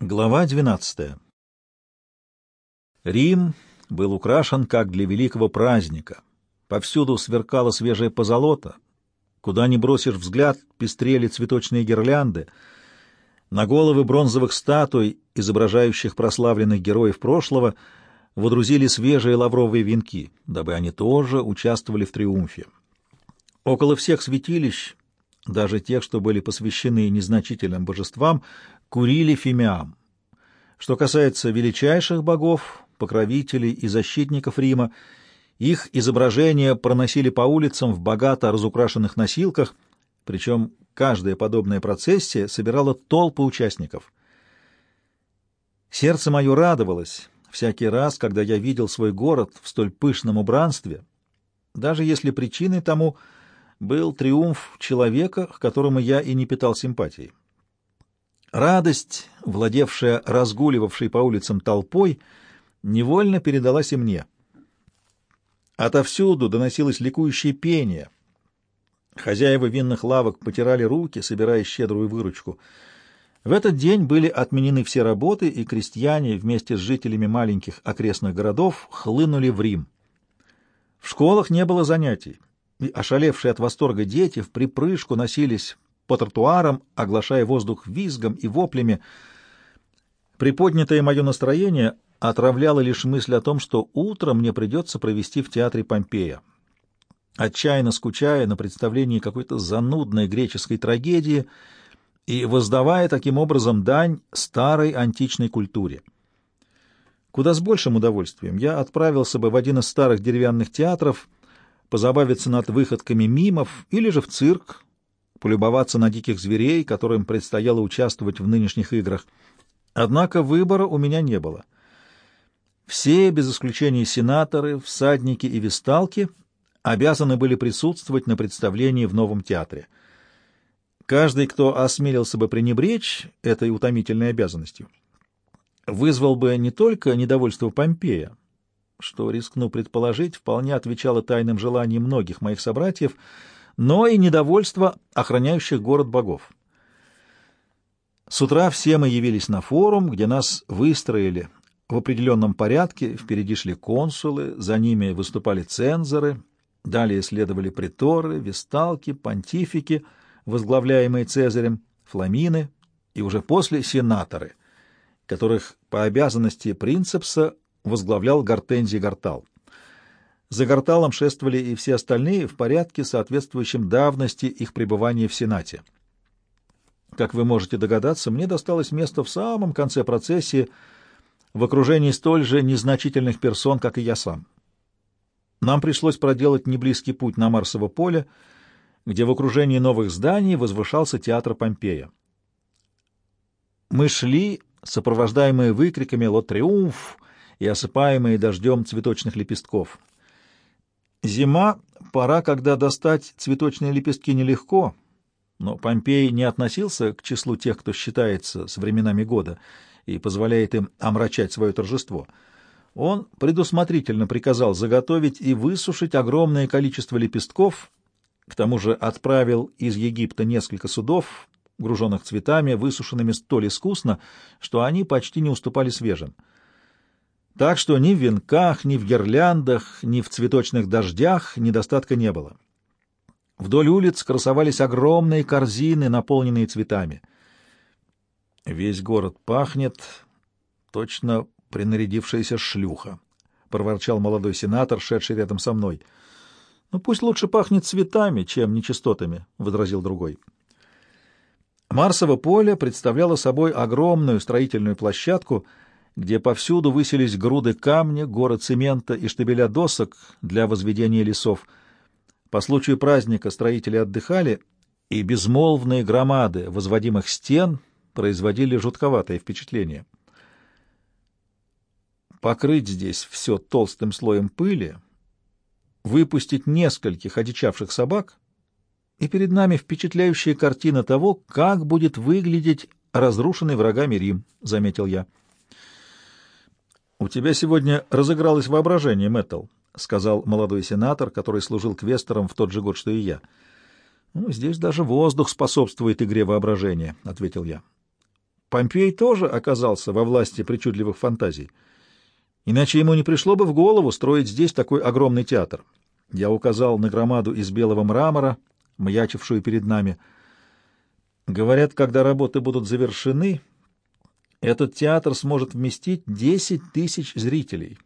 Глава 12. Рим был украшен как для великого праздника. Повсюду сверкала свежая позолота. Куда ни бросишь взгляд, пестрели цветочные гирлянды. На головы бронзовых статуй, изображающих прославленных героев прошлого, водрузили свежие лавровые венки, дабы они тоже участвовали в триумфе. Около всех святилищ, даже тех, что были посвящены незначительным божествам, курили фимиам. Что касается величайших богов, покровителей и защитников Рима, их изображения проносили по улицам в богато разукрашенных носилках, причем каждая подобная процессия собирала толпы участников. Сердце мое радовалось всякий раз, когда я видел свой город в столь пышном убранстве, даже если причиной тому был триумф человека, к которому я и не питал симпатии. Радость, владевшая разгуливавшей по улицам толпой, невольно передалась и мне. Отовсюду доносилось ликующее пение. Хозяева винных лавок потирали руки, собирая щедрую выручку. В этот день были отменены все работы, и крестьяне вместе с жителями маленьких окрестных городов хлынули в Рим. В школах не было занятий, и ошалевшие от восторга дети в припрыжку носились по тротуарам, оглашая воздух визгом и воплями. Приподнятое мое настроение отравляло лишь мысль о том, что утром мне придется провести в театре Помпея. Отчаянно скучая на представлении какой-то занудной греческой трагедии и воздавая таким образом дань старой античной культуре. Куда с большим удовольствием я отправился бы в один из старых деревянных театров, позабавиться над выходками мимов или же в цирк, полюбоваться на диких зверей, которым предстояло участвовать в нынешних играх. Однако выбора у меня не было. Все, без исключения сенаторы, всадники и весталки, обязаны были присутствовать на представлении в новом театре. Каждый, кто осмелился бы пренебречь этой утомительной обязанностью, вызвал бы не только недовольство Помпея, что, рискну предположить, вполне отвечало тайным желаниям многих моих собратьев — но и недовольство охраняющих город богов. С утра все мы явились на форум, где нас выстроили в определенном порядке. Впереди шли консулы, за ними выступали цензоры, далее следовали приторы, весталки, понтифики, возглавляемые Цезарем, фламины и уже после сенаторы, которых по обязанности принцепса возглавлял Гортензий Гортал. За Горталом шествовали и все остальные в порядке, соответствующем давности их пребывания в Сенате. Как вы можете догадаться, мне досталось место в самом конце процессии в окружении столь же незначительных персон, как и я сам. Нам пришлось проделать неблизкий путь на Марсово поле, где в окружении новых зданий возвышался театр Помпея. Мы шли, сопровождаемые выкриками «Ло триумф!» и осыпаемые дождем цветочных лепестков. Зима — пора, когда достать цветочные лепестки нелегко, но Помпей не относился к числу тех, кто считается с временами года и позволяет им омрачать свое торжество. Он предусмотрительно приказал заготовить и высушить огромное количество лепестков, к тому же отправил из Египта несколько судов, груженных цветами, высушенными столь искусно, что они почти не уступали свежим. Так что ни в венках, ни в гирляндах, ни в цветочных дождях недостатка не было. Вдоль улиц красовались огромные корзины, наполненные цветами. Весь город пахнет, точно принарядившаяся шлюха, — проворчал молодой сенатор, шедший рядом со мной. — Ну, пусть лучше пахнет цветами, чем нечистотами, — возразил другой. Марсово поле представляло собой огромную строительную площадку — где повсюду высились груды камня, горы цемента и штабеля досок для возведения лесов. По случаю праздника строители отдыхали, и безмолвные громады возводимых стен производили жутковатое впечатление. Покрыть здесь все толстым слоем пыли, выпустить нескольких одичавших собак, и перед нами впечатляющая картина того, как будет выглядеть разрушенный врагами Рим, — заметил я. — У тебя сегодня разыгралось воображение, Мэттл, — сказал молодой сенатор, который служил квестором в тот же год, что и я. — Ну, здесь даже воздух способствует игре воображения, — ответил я. Помпей тоже оказался во власти причудливых фантазий. Иначе ему не пришло бы в голову строить здесь такой огромный театр. Я указал на громаду из белого мрамора, маячившую перед нами. Говорят, когда работы будут завершены, этот театр сможет вместить десять тысяч зрителей.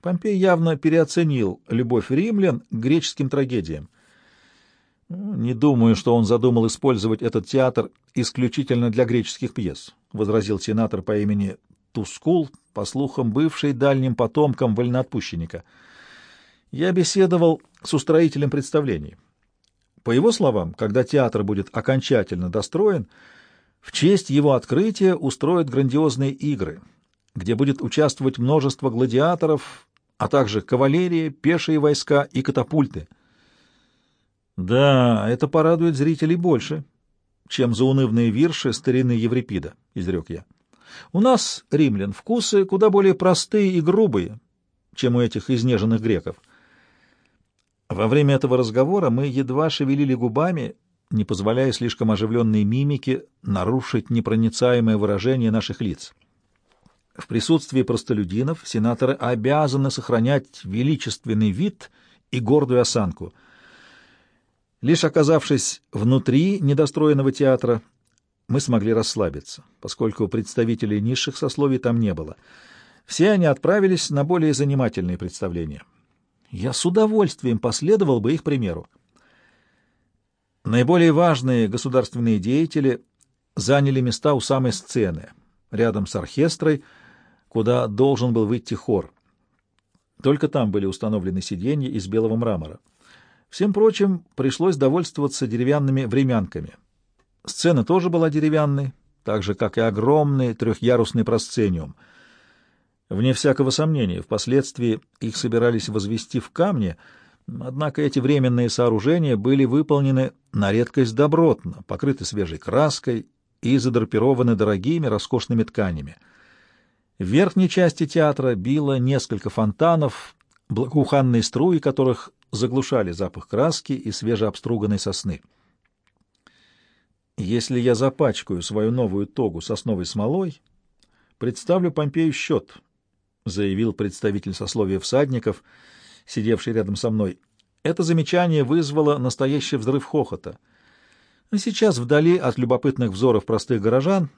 Помпей явно переоценил любовь римлян к греческим трагедиям. «Не думаю, что он задумал использовать этот театр исключительно для греческих пьес», — возразил сенатор по имени Тускул, по слухам, бывший дальним потомком вольноотпущенника. Я беседовал с устроителем представлений. По его словам, когда театр будет окончательно достроен, в честь его открытия устроят грандиозные игры, где будет участвовать множество гладиаторов, а также кавалерия, пешие войска и катапульты. Да, это порадует зрителей больше, чем заунывные вирши старины Еврипида, — изрек я. У нас, римлян, вкусы куда более простые и грубые, чем у этих изнеженных греков. Во время этого разговора мы едва шевелили губами, не позволяя слишком оживленной мимике нарушить непроницаемое выражение наших лиц. В присутствии простолюдинов сенаторы обязаны сохранять величественный вид и гордую осанку. Лишь оказавшись внутри недостроенного театра, мы смогли расслабиться, поскольку представителей низших сословий там не было. Все они отправились на более занимательные представления. Я с удовольствием последовал бы их примеру. Наиболее важные государственные деятели заняли места у самой сцены, рядом с оркестрой, куда должен был выйти хор. Только там были установлены сиденья из белого мрамора. Всем прочим, пришлось довольствоваться деревянными времянками — Сцена тоже была деревянной, так же, как и огромный трехъярусный просцениум. Вне всякого сомнения, впоследствии их собирались возвести в камне, однако эти временные сооружения были выполнены на редкость добротно, покрыты свежей краской и задрапированы дорогими роскошными тканями. В верхней части театра било несколько фонтанов, благоуханные струи которых заглушали запах краски и свежеобструганной сосны. Если я запачкаю свою новую тогу сосновой смолой, представлю Помпею счет, — заявил представитель сословия всадников, сидевший рядом со мной. Это замечание вызвало настоящий взрыв хохота. Сейчас, вдали от любопытных взоров простых горожан,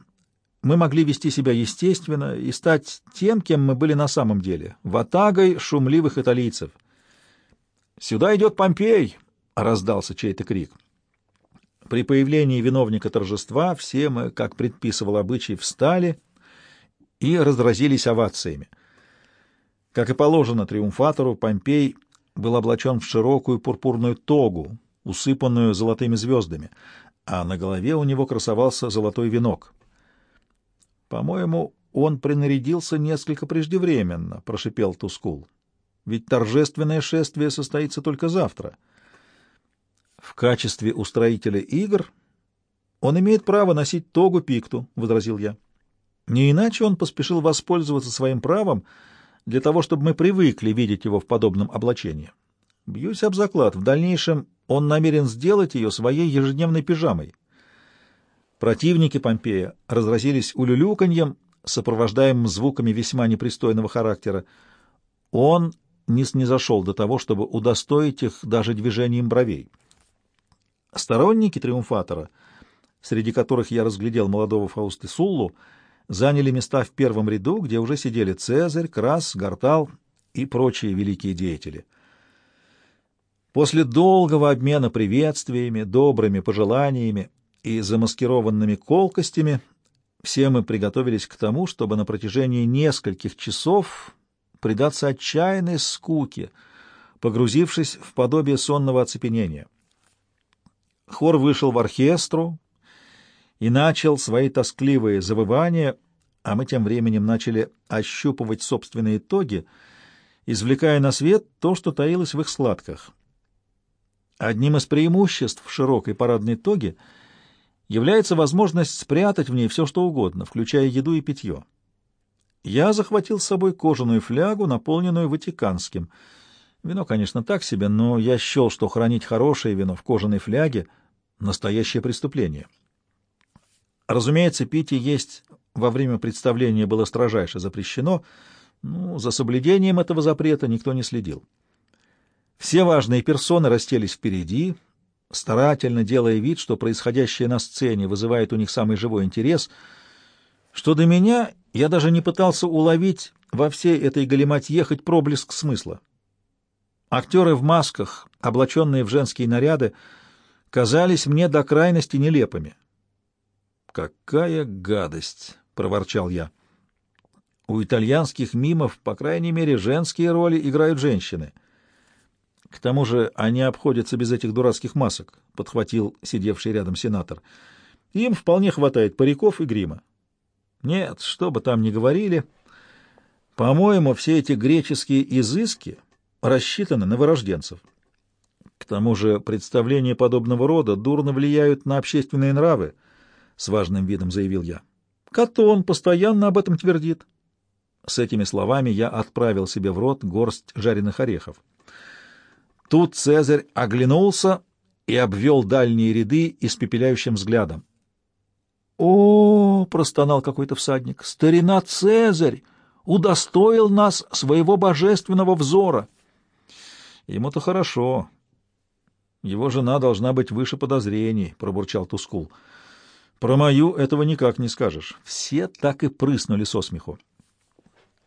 мы могли вести себя естественно и стать тем, кем мы были на самом деле — ватагой шумливых италийцев. «Сюда идет Помпей!» — раздался чей-то крик. При появлении виновника торжества все мы, как предписывал обычай, встали и разразились овациями. Как и положено триумфатору, Помпей был облачен в широкую пурпурную тогу, усыпанную золотыми звездами, а на голове у него красовался золотой венок. «По-моему, он принарядился несколько преждевременно», — прошипел Тускул. «Ведь торжественное шествие состоится только завтра». В качестве устроителя игр он имеет право носить тогу пикту, — возразил я. Не иначе он поспешил воспользоваться своим правом для того, чтобы мы привыкли видеть его в подобном облачении. Бьюсь об заклад, в дальнейшем он намерен сделать ее своей ежедневной пижамой. Противники Помпея разразились улюлюканьем, сопровождаемым звуками весьма непристойного характера. Он не снизошел до того, чтобы удостоить их даже движением бровей. Сторонники триумфатора, среди которых я разглядел молодого Фауста Суллу, заняли места в первом ряду, где уже сидели Цезарь, Крас, Гартал и прочие великие деятели. После долгого обмена приветствиями, добрыми пожеланиями и замаскированными колкостями все мы приготовились к тому, чтобы на протяжении нескольких часов предаться отчаянной скуке, погрузившись в подобие сонного оцепенения. Хор вышел в оркестру и начал свои тоскливые завывания, а мы тем временем начали ощупывать собственные итоги, извлекая на свет то, что таилось в их складках. Одним из преимуществ широкой парадной тоги является возможность спрятать в ней все, что угодно, включая еду и питье. Я захватил с собой кожаную флягу, наполненную ватиканским — Вино, конечно, так себе, но я счел, что хранить хорошее вино в кожаной фляге — настоящее преступление. Разумеется, пить и есть во время представления было строжайше запрещено, но за соблюдением этого запрета никто не следил. Все важные персоны расселись впереди, старательно делая вид, что происходящее на сцене вызывает у них самый живой интерес. Что до меня, я даже не пытался уловить во всей этой галиматье хоть проблеск смысла. Актеры в масках, облаченные в женские наряды, казались мне до крайности нелепыми. «Какая гадость!» — проворчал я. «У итальянских мимов, по крайней мере, женские роли играют женщины». К тому же они обходятся без этих дурацких масок, — подхватил сидевший рядом сенатор. Им вполне хватает париков и грима. Нет, что бы там ни говорили, по-моему, все эти греческие изыски рассчитаны на вырожденцев. К тому же представления подобного рода дурно влияют на общественные нравы, — с важным видом заявил я. Катон постоянно об этом твердит. С этими словами я отправил себе в рот горсть жареных орехов. Тут Цезарь оглянулся и обвел дальние ряды испепеляющим взглядом. «О, — простонал какой-то всадник, — старина Цезарь удостоил нас своего божественного взора!» «Ему-то хорошо. Его жена должна быть выше подозрений», — пробурчал Тускул. «Про мою этого никак не скажешь». Все так и прыснули со смеху.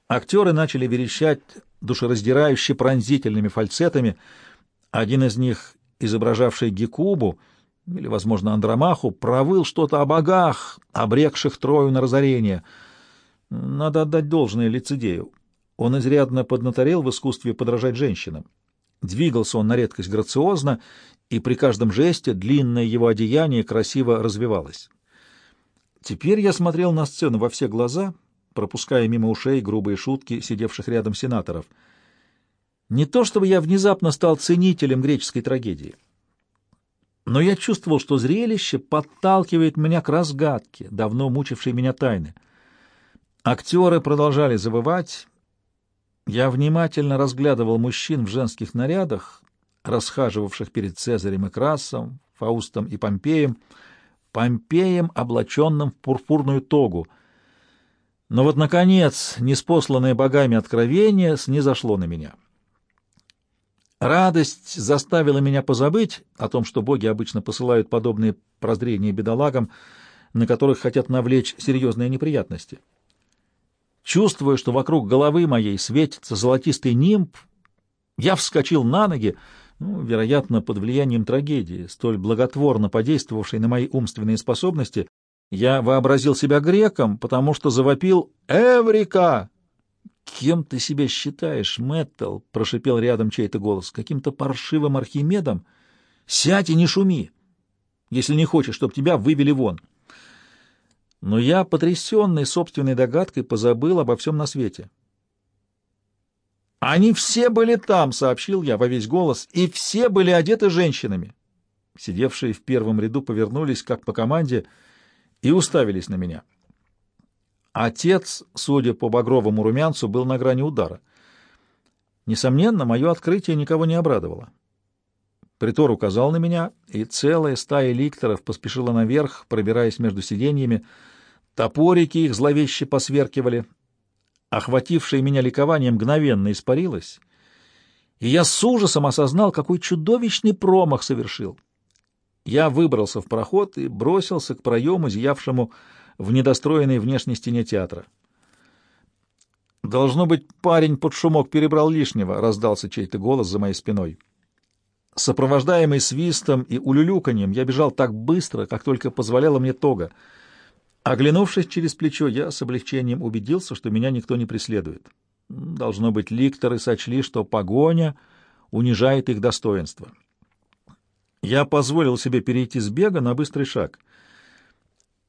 Актеры начали верещать душераздирающе пронзительными фальцетами — один из них, изображавший Гекубу, или, возможно, Андромаху, провыл что-то о богах, обрекших Трою на разорение. Надо отдать должное лицедею. Он изрядно поднаторел в искусстве подражать женщинам. Двигался он на редкость грациозно, и при каждом жесте длинное его одеяние красиво развивалось. Теперь я смотрел на сцену во все глаза, пропуская мимо ушей грубые шутки сидевших рядом сенаторов — не то чтобы я внезапно стал ценителем греческой трагедии, но я чувствовал, что зрелище подталкивает меня к разгадке, давно мучившей меня тайны. Актеры продолжали завывать. Я внимательно разглядывал мужчин в женских нарядах, расхаживавших перед Цезарем и Красом, Фаустом и Помпеем, Помпеем, облаченным в пурпурную тогу. Но вот, наконец, неспосланное богами откровение снизошло на меня — Радость заставила меня позабыть о том, что боги обычно посылают подобные прозрения бедолагам, на которых хотят навлечь серьезные неприятности. Чувствуя, что вокруг головы моей светится золотистый нимб, я вскочил на ноги, ну, вероятно, под влиянием трагедии, столь благотворно подействовавшей на мои умственные способности, я вообразил себя греком, потому что завопил «Эврика!» «Кем ты себя считаешь, Мэттл?» — прошипел рядом чей-то голос. «Каким-то паршивым Архимедом? Сядь и не шуми, если не хочешь, чтобы тебя вывели вон». Но я, потрясенный собственной догадкой, позабыл обо всем на свете. «Они все были там», — сообщил я во весь голос, — «и все были одеты женщинами». Сидевшие в первом ряду повернулись, как по команде, и уставились на меня. Отец, судя по багровому румянцу, был на грани удара. Несомненно, мое открытие никого не обрадовало. Притор указал на меня, и целая стая ликторов поспешила наверх, пробираясь между сиденьями. Топорики их зловеще посверкивали. Охватившее меня ликование мгновенно испарилось, и я с ужасом осознал, какой чудовищный промах совершил. Я выбрался в проход и бросился к проему, зиявшему в недостроенной внешней стене театра. «Должно быть, парень под шумок перебрал лишнего», — раздался чей-то голос за моей спиной. Сопровождаемый свистом и улюлюканьем, я бежал так быстро, как только позволяла мне тога. Оглянувшись через плечо, я с облегчением убедился, что меня никто не преследует. Должно быть, ликторы сочли, что погоня унижает их достоинство. Я позволил себе перейти с бега на быстрый шаг.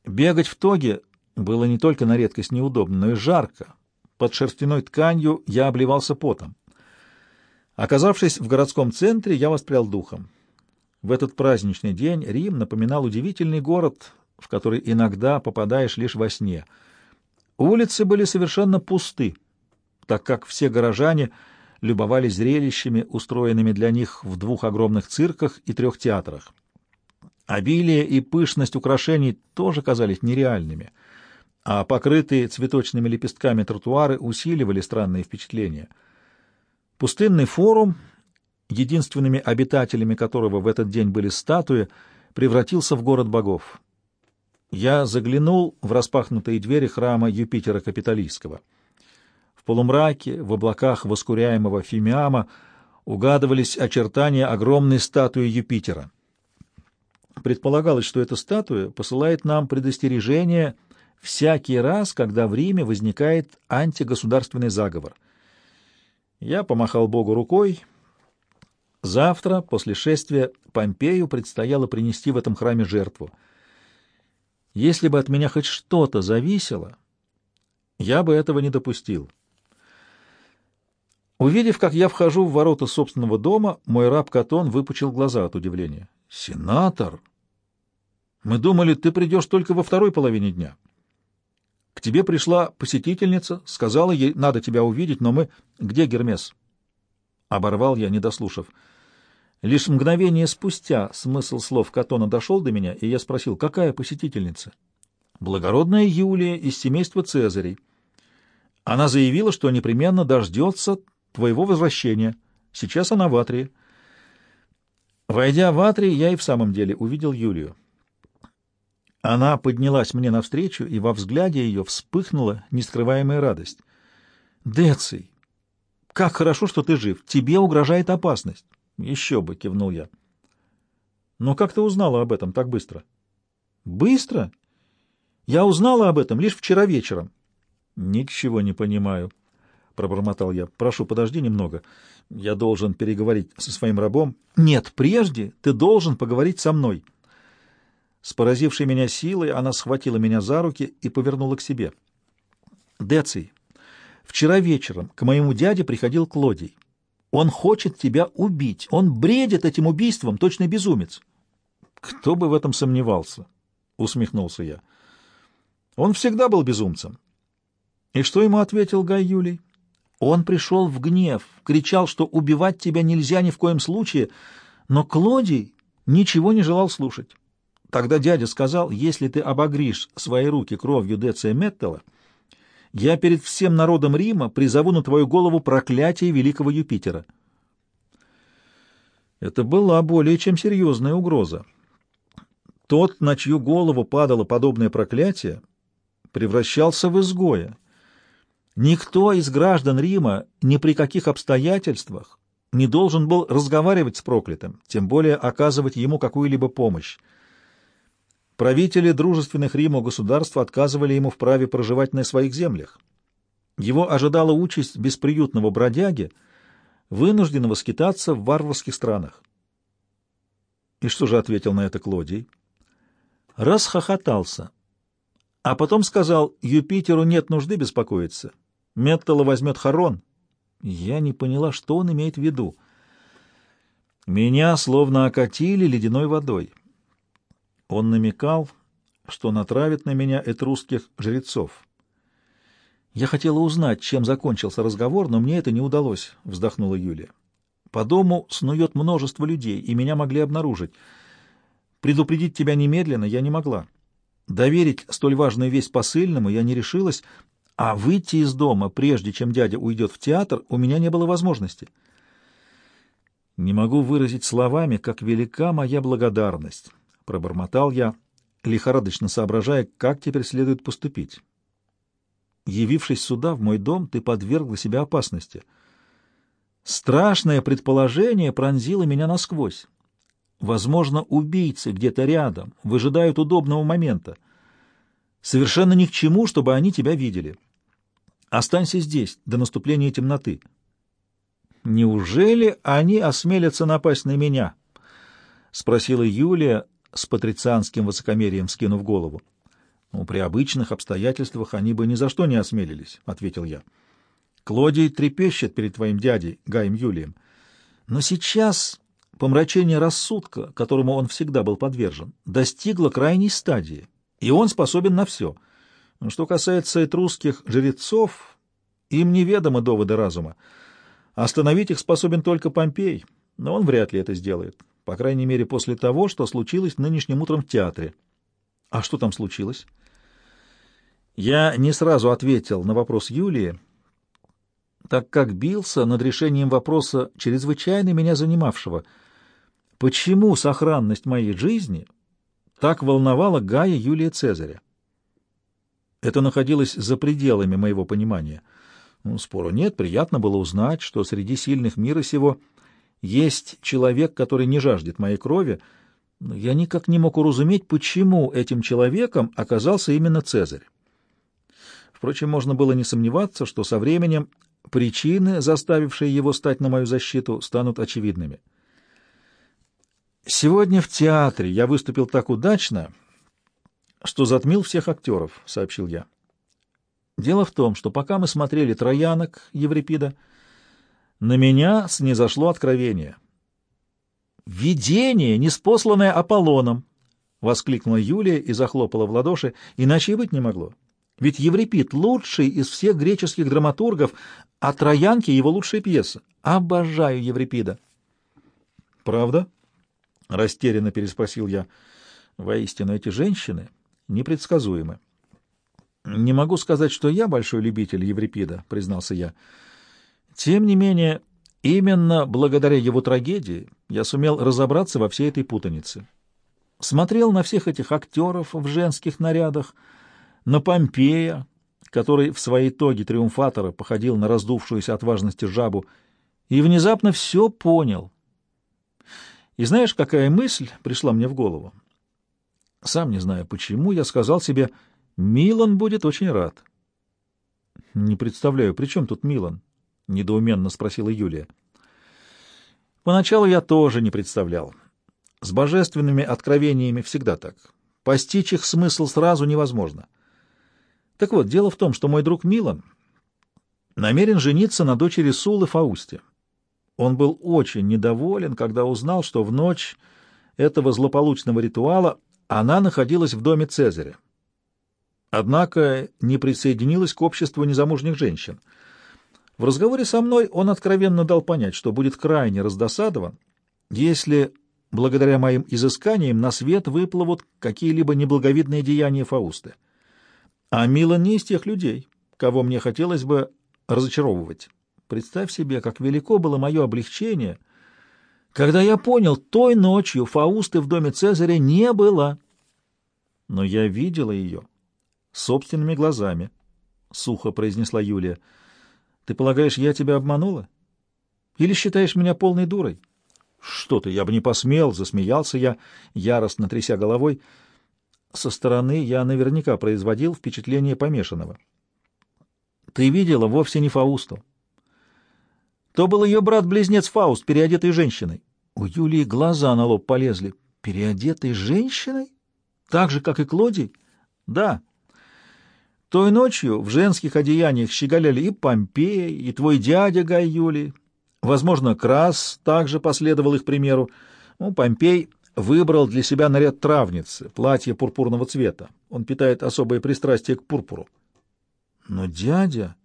Бегать в тоге было не только на редкость неудобно, но и жарко. Под шерстяной тканью я обливался потом. Оказавшись в городском центре, я воспрял духом. В этот праздничный день Рим напоминал удивительный город, в который иногда попадаешь лишь во сне. Улицы были совершенно пусты, так как все горожане любовались зрелищами, устроенными для них в двух огромных цирках и трех театрах. Обилие и пышность украшений тоже казались нереальными, а покрытые цветочными лепестками тротуары усиливали странные впечатления. Пустынный форум, единственными обитателями которого в этот день были статуи, превратился в город богов. Я заглянул в распахнутые двери храма Юпитера Капитолийского. В полумраке, в облаках воскуряемого фимиама угадывались очертания огромной статуи Юпитера. Предполагалось, что эта статуя посылает нам предостережение всякий раз, когда в Риме возникает антигосударственный заговор. Я помахал Богу рукой. Завтра, после шествия, Помпею предстояло принести в этом храме жертву. Если бы от меня хоть что-то зависело, я бы этого не допустил. Увидев, как я вхожу в ворота собственного дома, мой раб Катон выпучил глаза от удивления. «Сенатор! Мы думали, ты придешь только во второй половине дня. К тебе пришла посетительница, сказала ей, надо тебя увидеть, но мы... Где Гермес?» Оборвал я, не дослушав. Лишь мгновение спустя смысл слов Катона дошел до меня, и я спросил, какая посетительница? Благородная Юлия из семейства Цезарей. Она заявила, что непременно дождется твоего возвращения. Сейчас она в Атрии. Войдя в Атрии, я и в самом деле увидел Юлию. Она поднялась мне навстречу, и во взгляде ее вспыхнула нескрываемая радость. «Деций, как хорошо, что ты жив. Тебе угрожает опасность. Еще бы, кивнул я. Но как ты узнала об этом так быстро? Быстро? Я узнала об этом лишь вчера вечером. Ничего не понимаю, пробормотал я. Прошу, подожди немного. Я должен переговорить со своим рабом. Нет, прежде ты должен поговорить со мной. С поразившей меня силой она схватила меня за руки и повернула к себе. Деций, вчера вечером к моему дяде приходил Клодий. Он хочет тебя убить. Он бредит этим убийством, точно безумец. Кто бы в этом сомневался? Усмехнулся я. Он всегда был безумцем. И что ему ответил Гай Юлий? Он пришел в гнев, кричал, что убивать тебя нельзя ни в коем случае, но Клодий ничего не желал слушать. Тогда дядя сказал, если ты обогришь свои руки кровью Деция Меттела, я перед всем народом Рима призову на твою голову проклятие великого Юпитера. Это была более чем серьезная угроза. Тот, на чью голову падало подобное проклятие, превращался в изгоя. Никто из граждан Рима ни при каких обстоятельствах не должен был разговаривать с проклятым, тем более оказывать ему какую-либо помощь. Правители дружественных Риму государств отказывали ему в праве проживать на своих землях. Его ожидала участь бесприютного бродяги, вынужденного скитаться в варварских странах. И что же ответил на это Клодий? Расхохотался, а потом сказал, Юпитеру нет нужды беспокоиться. Меттала возьмет Харон. Я не поняла, что он имеет в виду. Меня словно окатили ледяной водой. Он намекал, что натравит на меня этрусских жрецов. «Я хотела узнать, чем закончился разговор, но мне это не удалось», — вздохнула Юлия. «По дому снует множество людей, и меня могли обнаружить. Предупредить тебя немедленно я не могла. Доверить столь важную весть посыльному я не решилась, а выйти из дома, прежде чем дядя уйдет в театр, у меня не было возможности». Не могу выразить словами, как велика моя благодарность пробормотал я, лихорадочно соображая, как теперь следует поступить. Явившись сюда, в мой дом, ты подвергла себя опасности. Страшное предположение пронзило меня насквозь. Возможно, убийцы где-то рядом, выжидают удобного момента. Совершенно ни к чему, чтобы они тебя видели. Останься здесь до наступления темноты. Неужели они осмелятся напасть на меня? — спросила Юлия, с патрицианским высокомерием скинув голову. «Ну, при обычных обстоятельствах они бы ни за что не осмелились», — ответил я. «Клодий трепещет перед твоим дядей, Гаем Юлием. Но сейчас помрачение рассудка, которому он всегда был подвержен, достигло крайней стадии, и он способен на все. Что касается этрусских жрецов, им неведомы доводы разума. Остановить их способен только Помпей, но он вряд ли это сделает. По крайней мере после того, что случилось нынешним утром в театре. А что там случилось? Я не сразу ответил на вопрос Юлии, так как бился над решением вопроса, чрезвычайно меня занимавшего. Почему сохранность моей жизни так волновала Гая Юлия Цезаря? Это находилось за пределами моего понимания. Ну, спору нет, приятно было узнать, что среди сильных мира сего есть человек, который не жаждет моей крови, но я никак не мог уразуметь, почему этим человеком оказался именно Цезарь. Впрочем, можно было не сомневаться, что со временем причины, заставившие его стать на мою защиту, станут очевидными. Сегодня в театре я выступил так удачно, что затмил всех актеров, — сообщил я. Дело в том, что пока мы смотрели «Троянок» Еврипида, на меня снизошло откровение. «Видение, неспосланное Аполлоном!» — воскликнула Юлия и захлопала в ладоши, иначе и быть не могло. Ведь Еврипид — лучший из всех греческих драматургов, а «Троянки» — его лучшая пьеса. Обожаю Еврипида. «Правда?» — растерянно переспросил я. «Воистину, эти женщины непредсказуемы». «Не могу сказать, что я большой любитель Еврипида», — признался я. «Тем не менее, именно благодаря его трагедии я сумел разобраться во всей этой путанице. Смотрел на всех этих актеров в женских нарядах, на Помпея, который в своей тоге триумфатора походил на раздувшуюся от важности жабу, и внезапно все понял. И знаешь, какая мысль пришла мне в голову? Сам не знаю почему, я сказал себе — Милан будет очень рад. — Не представляю, при чем тут Милан? — недоуменно спросила Юлия. Поначалу я тоже не представлял. С божественными откровениями всегда так. Постичь их смысл сразу невозможно. Так вот, дело в том, что мой друг Милан намерен жениться на дочери Сулы Фаусте. Он был очень недоволен, когда узнал, что в ночь этого злополучного ритуала она находилась в доме Цезаря однако не присоединилась к обществу незамужних женщин. В разговоре со мной он откровенно дал понять, что будет крайне раздосадован, если благодаря моим изысканиям на свет выплывут какие-либо неблаговидные деяния Фаусты. А Милан не из тех людей, кого мне хотелось бы разочаровывать. Представь себе, как велико было мое облегчение, когда я понял, той ночью Фаусты в доме Цезаря не было. Но я видела ее собственными глазами, — сухо произнесла Юлия. — Ты полагаешь, я тебя обманула? Или считаешь меня полной дурой? — Что ты, я бы не посмел, — засмеялся я, яростно тряся головой. Со стороны я наверняка производил впечатление помешанного. — Ты видела вовсе не Фаусту. То был ее брат-близнец Фауст, переодетый женщиной. У Юлии глаза на лоб полезли. Переодетой женщиной? Так же, как и Клодий? Да. Той ночью в женских одеяниях щеголяли и Помпей, и твой дядя Гай Юлий. Возможно, Крас также последовал их примеру. Ну, Помпей выбрал для себя наряд травницы, платье пурпурного цвета. Он питает особое пристрастие к пурпуру. Но дядя...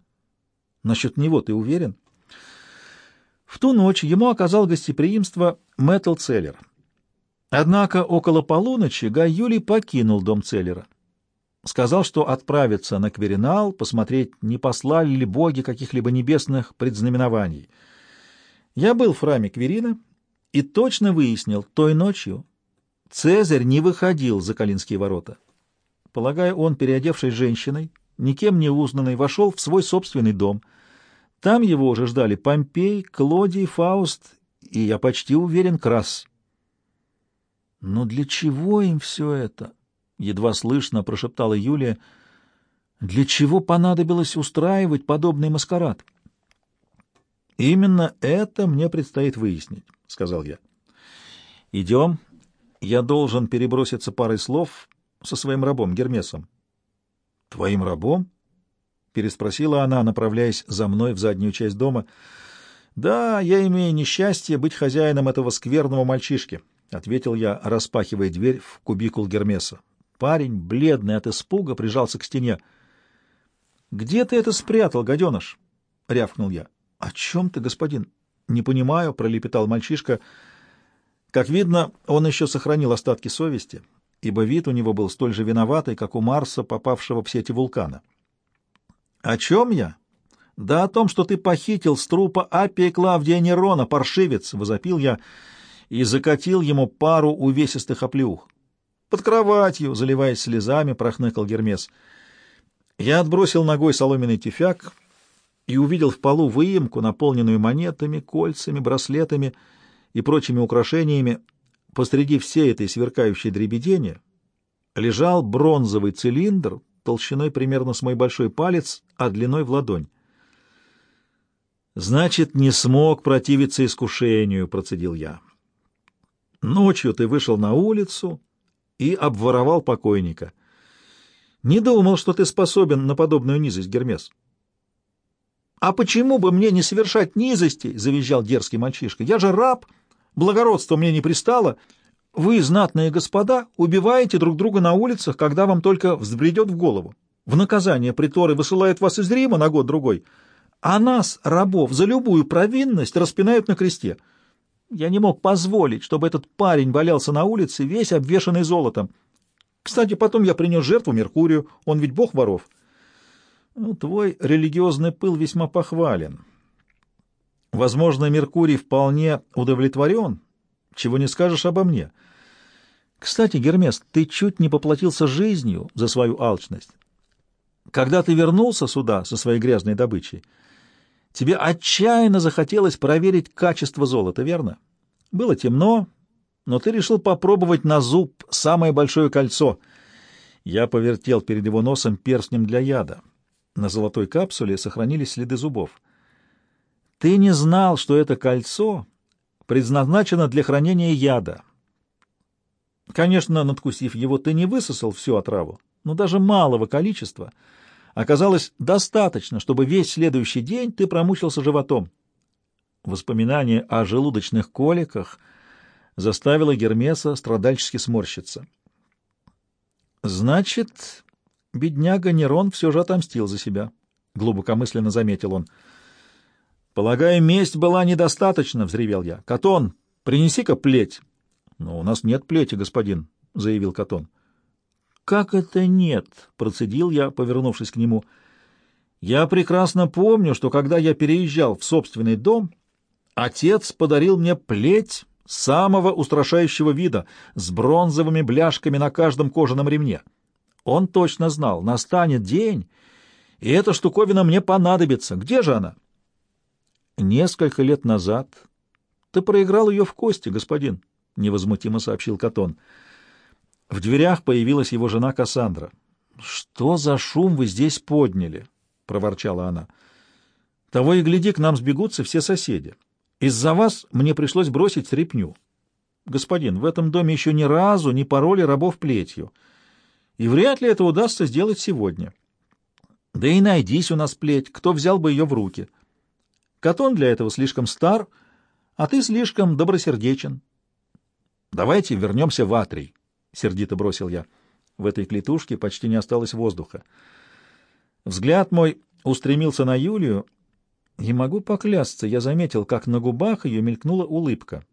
Насчет него ты уверен? В ту ночь ему оказал гостеприимство Мэттл Целлер. Однако около полуночи Гай Юлий покинул дом Целлера сказал, что отправится на Кверинал посмотреть, не послали ли боги каких-либо небесных предзнаменований. Я был в храме Кверина и точно выяснил, той ночью Цезарь не выходил за Калинские ворота. Полагаю, он, переодевшись женщиной, никем не узнанный, вошел в свой собственный дом. Там его уже ждали Помпей, Клодий, Фауст и, я почти уверен, Крас. Но для чего им все это? — едва слышно прошептала Юлия. «Для чего понадобилось устраивать подобный маскарад?» «Именно это мне предстоит выяснить», — сказал я. «Идем. Я должен переброситься парой слов со своим рабом Гермесом». «Твоим рабом?» — переспросила она, направляясь за мной в заднюю часть дома. «Да, я имею несчастье быть хозяином этого скверного мальчишки», — ответил я, распахивая дверь в кубикул Гермеса. Парень, бледный от испуга, прижался к стене. — Где ты это спрятал, гаденыш? — рявкнул я. — О чем ты, господин? — Не понимаю, — пролепетал мальчишка. Как видно, он еще сохранил остатки совести, ибо вид у него был столь же виноватый, как у Марса, попавшего в сети вулкана. «О чем я?» «Да о том, что ты похитил с трупа Апия Клавдия Нерона, паршивец!» — возопил я и закатил ему пару увесистых оплеух. «Под кроватью!» — заливаясь слезами, прохныкал Гермес. Я отбросил ногой соломенный тюфяк и увидел в полу выемку, наполненную монетами, кольцами, браслетами и прочими украшениями. Посреди всей этой сверкающей дребедени лежал бронзовый цилиндр толщиной примерно с мой большой палец, а длиной в ладонь. «Значит, не смог противиться искушению», — процедил я. «Ночью ты вышел на улицу и обворовал покойника. Не думал, что ты способен на подобную низость, Гермес». «А почему бы мне не совершать низости?» — завизжал дерзкий мальчишка. «Я же раб, благородство мне не пристало. Вы, знатные господа, убиваете друг друга на улицах, когда вам только взбредет в голову. В наказание приторы высылают вас из Рима на год-другой, а нас, рабов, за любую провинность распинают на кресте. Я не мог позволить, чтобы этот парень валялся на улице, весь обвешанный золотом. Кстати, потом я принес жертву Меркурию, он ведь бог воров. Ну, твой религиозный пыл весьма похвален. Возможно, Меркурий вполне удовлетворен, чего не скажешь обо мне. Кстати, Гермес, ты чуть не поплатился жизнью за свою алчность. Когда ты вернулся сюда со своей грязной добычей, тебе отчаянно захотелось проверить качество золота, верно? Было темно, но ты решил попробовать на зуб самое большое кольцо. Я повертел перед его носом перстнем для яда. На золотой капсуле сохранились следы зубов. Ты не знал, что это кольцо предназначено для хранения яда. Конечно, надкусив его, ты не высосал всю отраву, но даже малого количества оказалось достаточно, чтобы весь следующий день ты промучился животом. Воспоминание о желудочных коликах заставило Гермеса страдальчески сморщиться. Значит, бедняга Нерон все же отомстил за себя, — глубокомысленно заметил он. — Полагаю, месть была недостаточна, — взревел я. — Катон, принеси-ка плеть. — Но у нас нет плети, господин, — заявил Катон. — Как это нет? — процедил я, повернувшись к нему. — Я прекрасно помню, что когда я переезжал в собственный дом, отец подарил мне плеть самого устрашающего вида, с бронзовыми бляшками на каждом кожаном ремне. Он точно знал, настанет день, и эта штуковина мне понадобится. Где же она? Несколько лет назад ты проиграл ее в кости, господин. — невозмутимо сообщил Катон. В дверях появилась его жена Кассандра. «Что за шум вы здесь подняли?» — проворчала она. «Того и гляди, к нам сбегутся все соседи. Из-за вас мне пришлось бросить стряпню. Господин, в этом доме еще ни разу не пороли рабов плетью, и вряд ли это удастся сделать сегодня. Да и найдись у нас плеть, кто взял бы ее в руки. Катон для этого слишком стар, а ты слишком добросердечен. «Давайте вернемся в Атрий», — сердито бросил я. В этой клетушке почти не осталось воздуха. Взгляд мой устремился на Юлию, и могу поклясться, я заметил, как на губах ее мелькнула улыбка.